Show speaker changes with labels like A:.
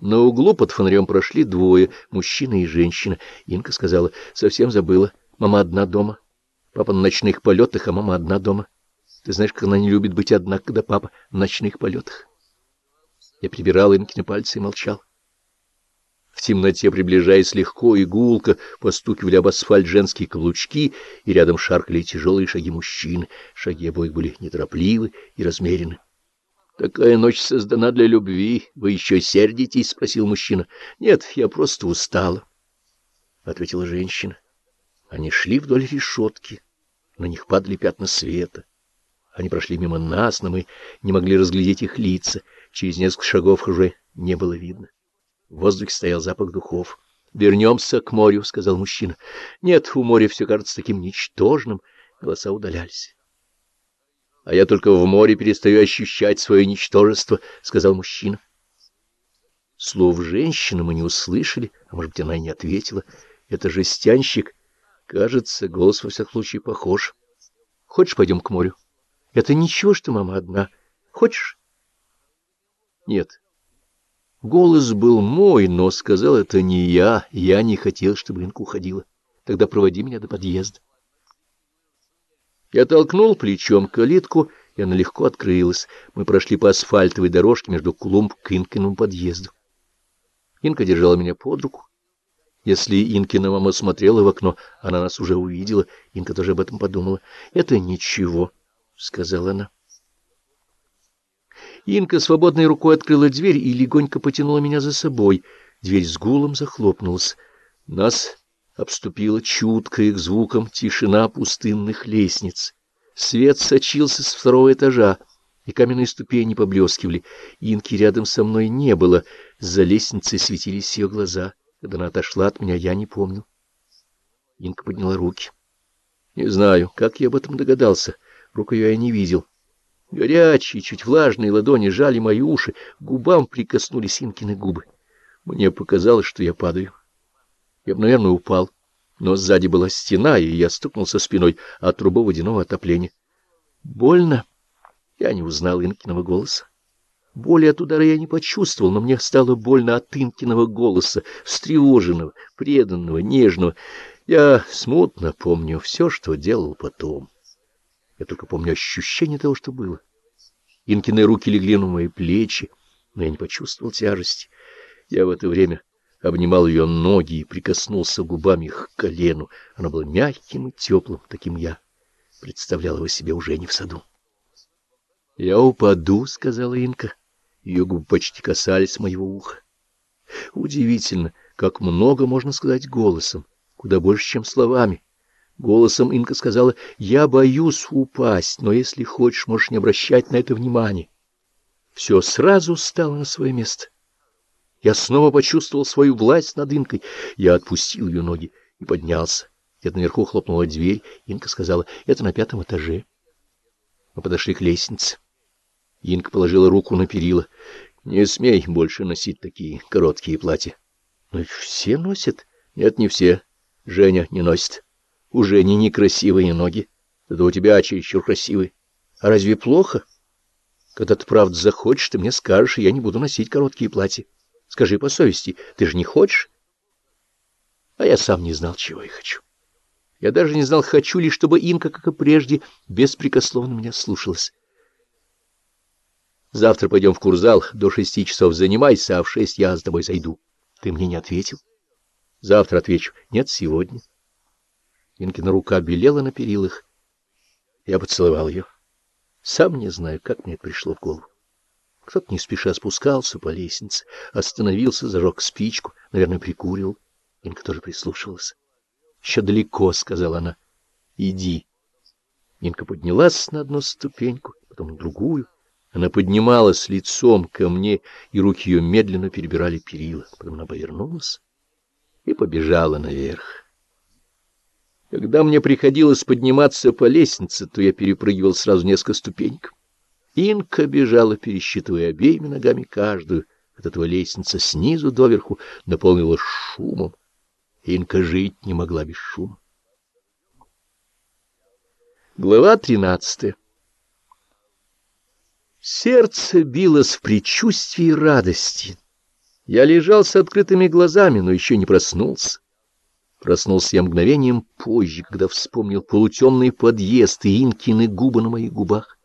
A: На углу под фонарем прошли двое, мужчина и женщина. Инка сказала, совсем забыла, мама одна дома. Папа на ночных полетах, а мама одна дома. Ты знаешь, как она не любит быть одна, когда папа на ночных полетах. Я прибирал Инкины пальцы и молчал. В темноте, приближаясь легко и постукивали об асфальт женские каблучки, и рядом шаркали тяжелые шаги мужчин. Шаги обоих были неторопливы и размерены. — Такая ночь создана для любви. Вы еще сердитесь? — спросил мужчина. — Нет, я просто устала, — ответила женщина. Они шли вдоль решетки. На них падали пятна света. Они прошли мимо нас, но мы не могли разглядеть их лица. Через несколько шагов уже не было видно. В воздухе стоял запах духов. — Вернемся к морю, — сказал мужчина. — Нет, у моря все кажется таким ничтожным. Голоса удалялись. — А я только в море перестаю ощущать свое ничтожество, — сказал мужчина. Слов женщины мы не услышали, а может быть, она и не ответила. Это жестянщик. Кажется, голос во всяком случае похож. Хочешь, пойдем к морю? Это ничего, что мама одна. Хочешь? Нет. Голос был мой, но сказал это не я. Я не хотел, чтобы Инка уходила. Тогда проводи меня до подъезда. Я толкнул плечом калитку, и она легко открылась. Мы прошли по асфальтовой дорожке между клумб к Инкиному подъезду. Инка держала меня под руку. Если Инкина мама смотрела в окно, она нас уже увидела. Инка тоже об этом подумала. — Это ничего, — сказала она. Инка свободной рукой открыла дверь и легонько потянула меня за собой. Дверь с гулом захлопнулась. Нас обступила чуткая к звукам тишина пустынных лестниц. Свет сочился с второго этажа, и каменные ступени поблескивали. Инки рядом со мной не было, за лестницей светились ее глаза. Когда она отошла от меня, я не помню. Инка подняла руки. Не знаю, как я об этом догадался. Руку я не видел. Горячие, чуть влажные ладони жали мои уши, губам прикоснулись Инкины губы. Мне показалось, что я падаю. Я бы, наверное, упал, но сзади была стена, и я стукнулся спиной от трубы водяного отопления. Больно? Я не узнал Инкиного голоса. Боли от удара я не почувствовал, но мне стало больно от Инкиного голоса, встревоженного, преданного, нежного. Я смутно помню все, что делал потом. Я только помню ощущение того, что было. Инкины руки легли на мои плечи, но я не почувствовал тяжести. Я в это время обнимал ее ноги и прикоснулся губами к колену. Оно было мягким и теплым, таким я представлял его себе уже не в саду. — Я упаду, — сказала Инка. Ее губы почти касались моего уха. Удивительно, как много можно сказать голосом, куда больше, чем словами. Голосом Инка сказала, «Я боюсь упасть, но если хочешь, можешь не обращать на это внимания». Все сразу стало на свое место. Я снова почувствовал свою власть над Инкой. Я отпустил ее ноги и поднялся. Где-то наверху хлопнула дверь. Инка сказала, «Это на пятом этаже». Мы подошли к лестнице. Инка положила руку на перила. «Не смей больше носить такие короткие платья». «Но все носят?» «Нет, не все. Женя не носит». У Жени некрасивые ноги, да у тебя чересчур красивые. А разве плохо? Когда ты правда захочешь, ты мне скажешь, и я не буду носить короткие платья. Скажи по совести, ты же не хочешь? А я сам не знал, чего я хочу. Я даже не знал, хочу ли, чтобы Инка, как и прежде, беспрекословно меня слушалась. Завтра пойдем в курзал, до шести часов занимайся, а в шесть я с тобой зайду. Ты мне не ответил? Завтра отвечу. Нет, сегодня. Инкина рука белела на перилах. Я поцеловал ее. Сам не знаю, как мне это пришло в голову. Кто-то не спеша спускался по лестнице, остановился, зажег спичку, наверное, прикурил. Инка тоже прислушивалась. — Еще далеко, — сказала она. — Иди. Инка поднялась на одну ступеньку, потом на другую. Она поднималась лицом ко мне, и руки ее медленно перебирали перила. Потом она повернулась и побежала наверх. Когда мне приходилось подниматься по лестнице, то я перепрыгивал сразу несколько ступенек. Инка бежала, пересчитывая обеими ногами каждую. От этого лестница снизу доверху наполнилась шумом. Инка жить не могла без шума. Глава тринадцатая Сердце билось в предчувствии радости. Я лежал с открытыми глазами, но еще не проснулся. Проснулся я мгновением позже, когда вспомнил полутемный подъезд и Инкины губы на моих губах.